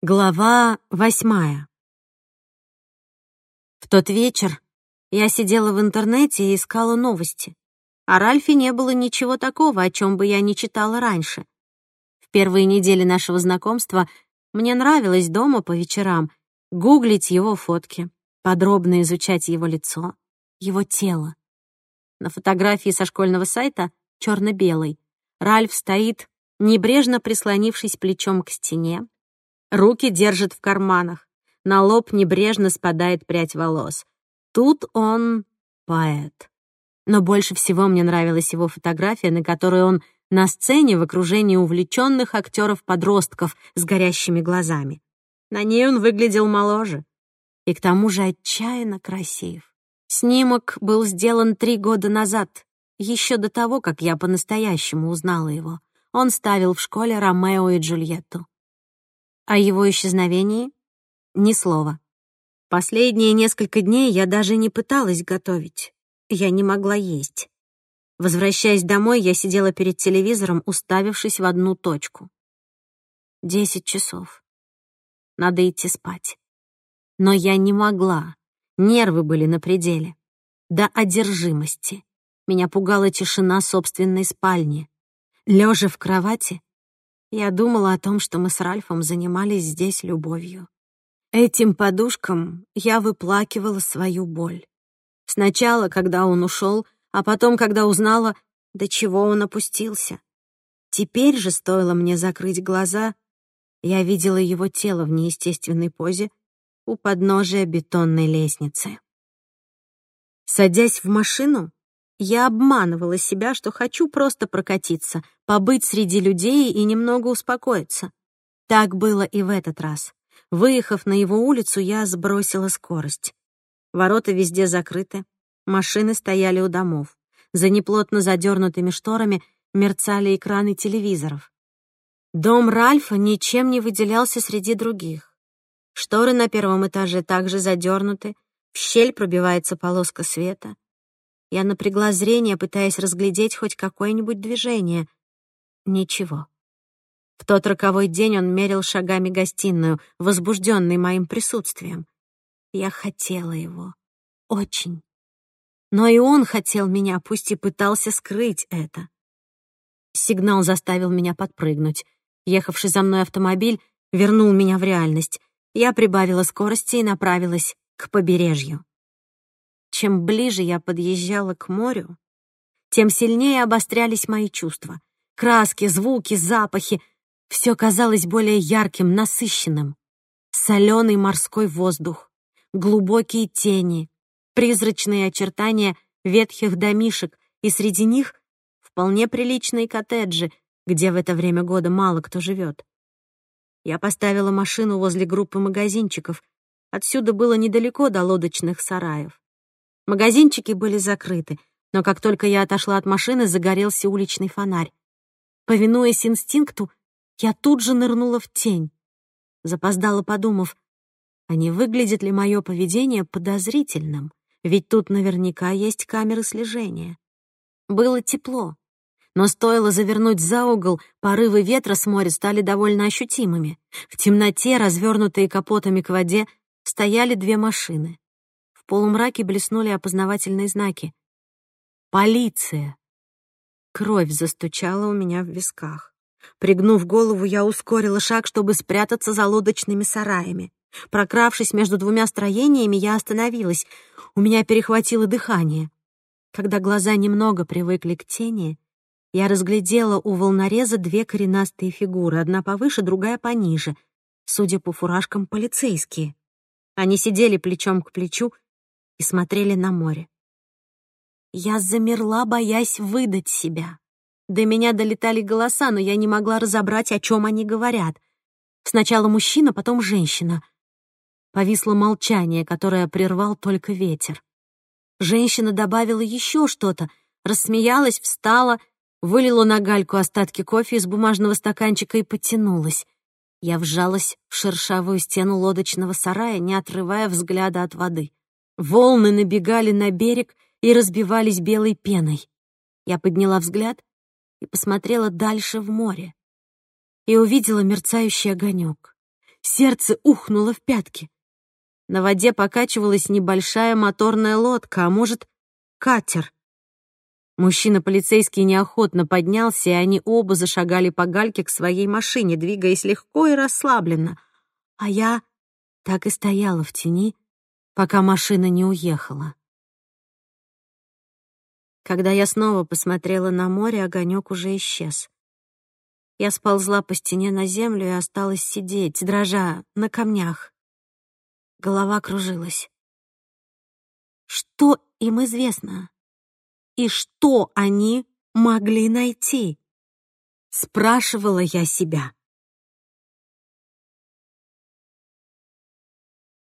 Глава восьмая. В тот вечер я сидела в интернете и искала новости. О Ральфе не было ничего такого, о чем бы я не читала раньше. В первые недели нашего знакомства мне нравилось дома по вечерам гуглить его фотки, подробно изучать его лицо, его тело. На фотографии со школьного сайта, черно белой Ральф стоит, небрежно прислонившись плечом к стене, Руки держит в карманах. На лоб небрежно спадает прядь волос. Тут он поэт. Но больше всего мне нравилась его фотография, на которой он на сцене в окружении увлеченных актеров-подростков с горящими глазами. На ней он выглядел моложе и к тому же отчаянно красив. Снимок был сделан три года назад, еще до того, как я по-настоящему узнала его. Он ставил в школе Ромео и Джульетту. О его исчезновении ни слова. Последние несколько дней я даже не пыталась готовить. Я не могла есть. Возвращаясь домой, я сидела перед телевизором, уставившись в одну точку. Десять часов. Надо идти спать. Но я не могла. Нервы были на пределе. До одержимости. Меня пугала тишина собственной спальни. Лежа в кровати, я думала о том, что мы с Ральфом занимались здесь любовью. Этим подушкам я выплакивала свою боль. Сначала, когда он ушел, а потом, когда узнала, до чего он опустился. Теперь же, стоило мне закрыть глаза, я видела его тело в неестественной позе у подножия бетонной лестницы. Садясь в машину, я обманывала себя, что хочу просто прокатиться, побыть среди людей и немного успокоиться. Так было и в этот раз. Выехав на его улицу, я сбросила скорость. Ворота везде закрыты, машины стояли у домов. За неплотно задернутыми шторами мерцали экраны телевизоров. Дом Ральфа ничем не выделялся среди других. Шторы на первом этаже также задернуты, в щель пробивается полоска света. Я напрягла зрение, пытаясь разглядеть хоть какое-нибудь движение. Ничего. В тот роковой день он мерил шагами гостиную, возбужденный моим присутствием. Я хотела его. Очень. Но и он хотел меня, пусть и пытался скрыть это. Сигнал заставил меня подпрыгнуть. Ехавший за мной автомобиль вернул меня в реальность. Я прибавила скорости и направилась к побережью. Чем ближе я подъезжала к морю, тем сильнее обострялись мои чувства. Краски, звуки, запахи — все казалось более ярким, насыщенным. Соленый морской воздух, глубокие тени, призрачные очертания ветхих домишек, и среди них вполне приличные коттеджи, где в это время года мало кто живет. Я поставила машину возле группы магазинчиков. Отсюда было недалеко до лодочных сараев. Магазинчики были закрыты, но как только я отошла от машины, загорелся уличный фонарь. Повинуясь инстинкту, я тут же нырнула в тень. Запоздала, подумав, а не выглядит ли мое поведение подозрительным, ведь тут наверняка есть камеры слежения. Было тепло, но стоило завернуть за угол, порывы ветра с моря стали довольно ощутимыми. В темноте, развернутые капотами к воде, стояли две машины полумраке блеснули опознавательные знаки. «Полиция!» Кровь застучала у меня в висках. Пригнув голову, я ускорила шаг, чтобы спрятаться за лодочными сараями. Прокравшись между двумя строениями, я остановилась. У меня перехватило дыхание. Когда глаза немного привыкли к тени, я разглядела у волнореза две коренастые фигуры, одна повыше, другая пониже. Судя по фуражкам, полицейские. Они сидели плечом к плечу и смотрели на море. Я замерла, боясь выдать себя. До меня долетали голоса, но я не могла разобрать, о чем они говорят. Сначала мужчина, потом женщина. Повисло молчание, которое прервал только ветер. Женщина добавила еще что-то, рассмеялась, встала, вылила на гальку остатки кофе из бумажного стаканчика и потянулась. Я вжалась в шершавую стену лодочного сарая, не отрывая взгляда от воды. Волны набегали на берег и разбивались белой пеной. Я подняла взгляд и посмотрела дальше в море и увидела мерцающий огонек. сердце ухнуло в пятки. На воде покачивалась небольшая моторная лодка, а может, катер. Мужчина-полицейский неохотно поднялся, и они оба зашагали по гальке к своей машине, двигаясь легко и расслабленно. А я так и стояла в тени, пока машина не уехала. Когда я снова посмотрела на море, огонек уже исчез. Я сползла по стене на землю и осталась сидеть, дрожа на камнях. Голова кружилась. Что им известно? И что они могли найти? Спрашивала я себя.